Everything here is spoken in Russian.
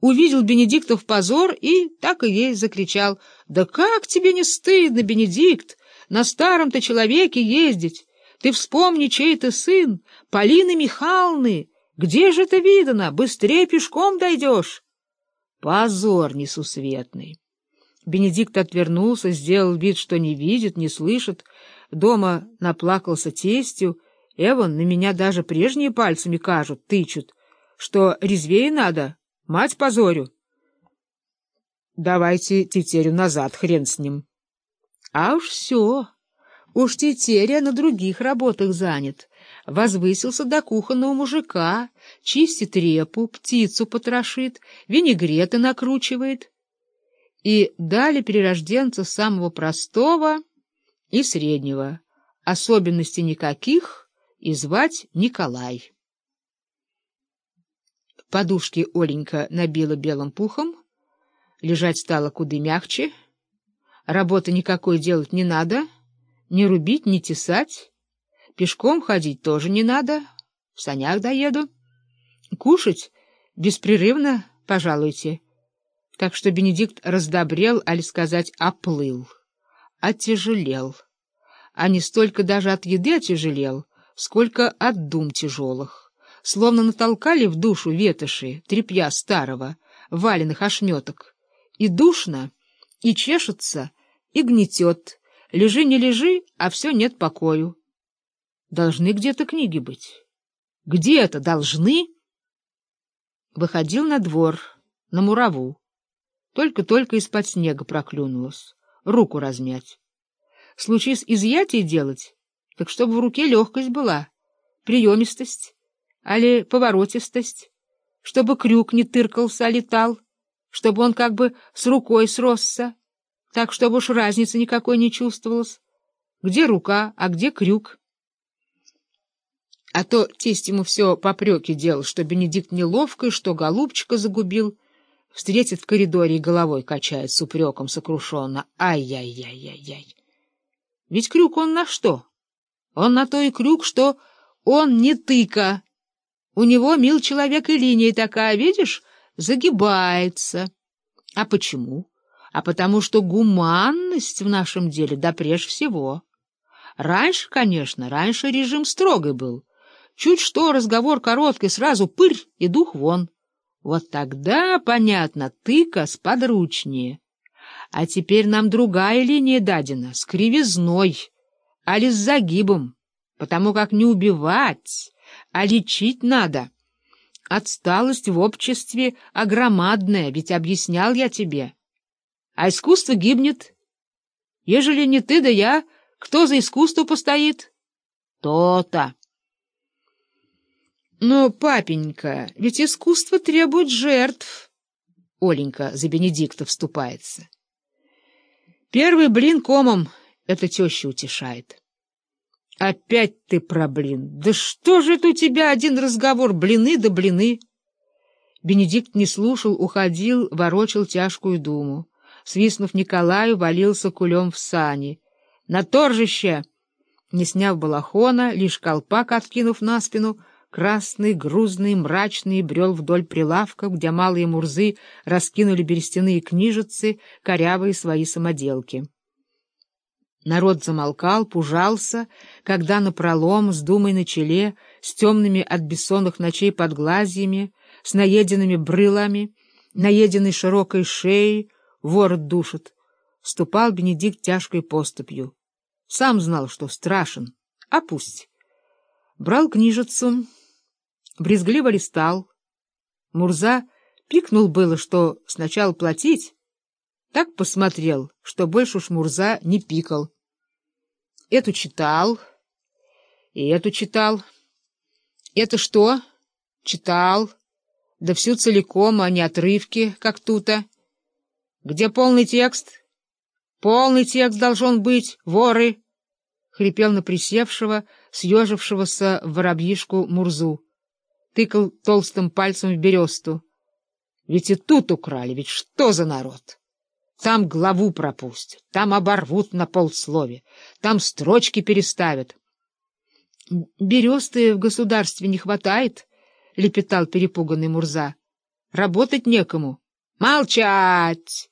увидел Бенедиктов позор и так и ей закричал. «Да как тебе не стыдно, Бенедикт, на старом-то человеке ездить? Ты вспомни, чей ты сын, Полины Михайловны. Где же это видано? Быстрее пешком дойдешь!» Позор несусветный! Бенедикт отвернулся, сделал вид, что не видит, не слышит. Дома наплакался тестью. Эван на меня даже прежние пальцами кажут, тычут, что резвее надо, мать позорю. Давайте тетерю назад, хрен с ним. А уж все. Уж тетеря на других работах занят. Возвысился до кухонного мужика, чистит репу, птицу потрошит, винегреты накручивает. И дали перерожденца самого простого и среднего, особенностей никаких, и звать Николай. Подушки Оленька набила белым пухом, лежать стало куда мягче, работы никакой делать не надо, не рубить, не тесать, пешком ходить тоже не надо, в санях доеду, кушать беспрерывно, пожалуйте. Так что Бенедикт раздобрел, али сказать, оплыл, отяжелел, а не столько даже от еды отяжелел, сколько от дум тяжелых словно натолкали в душу ветоши, тряпья старого, валенных ошметок. И душно, и чешется, и гнетет. Лежи, не лежи, а все нет покою. Должны где-то книги быть. Где-то должны. Выходил на двор, на мураву. Только-только из-под снега проклюнулась. Руку размять. Случись изъятие делать, так чтобы в руке легкость была, приемистость али поворотистость, чтобы крюк не тыркался, а летал, чтобы он как бы с рукой сросся, так, чтобы уж разницы никакой не чувствовалось. Где рука, а где крюк? А то тесть ему все попреки делал, что Бенедикт неловко, что голубчика загубил. Встретит в коридоре и головой качает с упреком сокрушенно. Ай-яй-яй-яй-яй. Ведь крюк он на что? Он на то и крюк, что он не тыка, у него, мил человек, и линия такая, видишь, загибается. А почему? А потому что гуманность в нашем деле, да прежде всего. Раньше, конечно, раньше режим строгий был. Чуть что, разговор короткий, сразу пырь и дух вон. Вот тогда, понятно, тыка сподручнее. А теперь нам другая линия дадена, с кривизной, али с загибом, потому как не убивать а лечить надо. Отсталость в обществе огромадная, ведь объяснял я тебе. А искусство гибнет. Ежели не ты да я, кто за искусство постоит? То-то. Но, папенька, ведь искусство требует жертв. Оленька за Бенедикта вступается. Первый блин комом — это теща утешает. Опять ты про блин. Да что же это у тебя один разговор, блины да блины? Бенедикт не слушал, уходил, ворочал тяжкую думу. Свистнув Николаю, валился кулем в сани. На торжище! Не сняв балахона, лишь колпак откинув на спину, красный, грузный, мрачный, брел вдоль прилавков, где малые мурзы раскинули берестяные книжицы, корявые свои самоделки. Народ замолкал, пужался, когда напролом, с думой на челе, с темными от бессонных ночей подглазьями, с наеденными брылами, наеденной широкой шеей, ворот душит, ступал Бенедикт тяжкой поступью. Сам знал, что страшен, а пусть. Брал книжицу, брезгливо листал. Мурза пикнул было, что сначала платить, так посмотрел, что больше уж Мурза не пикал. Эту читал, и эту читал. Это что? Читал. Да всю целиком, а не отрывки, как тута. Где полный текст? Полный текст должен быть, воры! Хрипел на присевшего, съежившегося в воробьишку Мурзу. Тыкал толстым пальцем в бересту. Ведь и тут украли, ведь что за народ? Там главу пропустят, там оборвут на полслове, там строчки переставят. — Бересты в государстве не хватает, — лепетал перепуганный Мурза. работать некому. Молчать!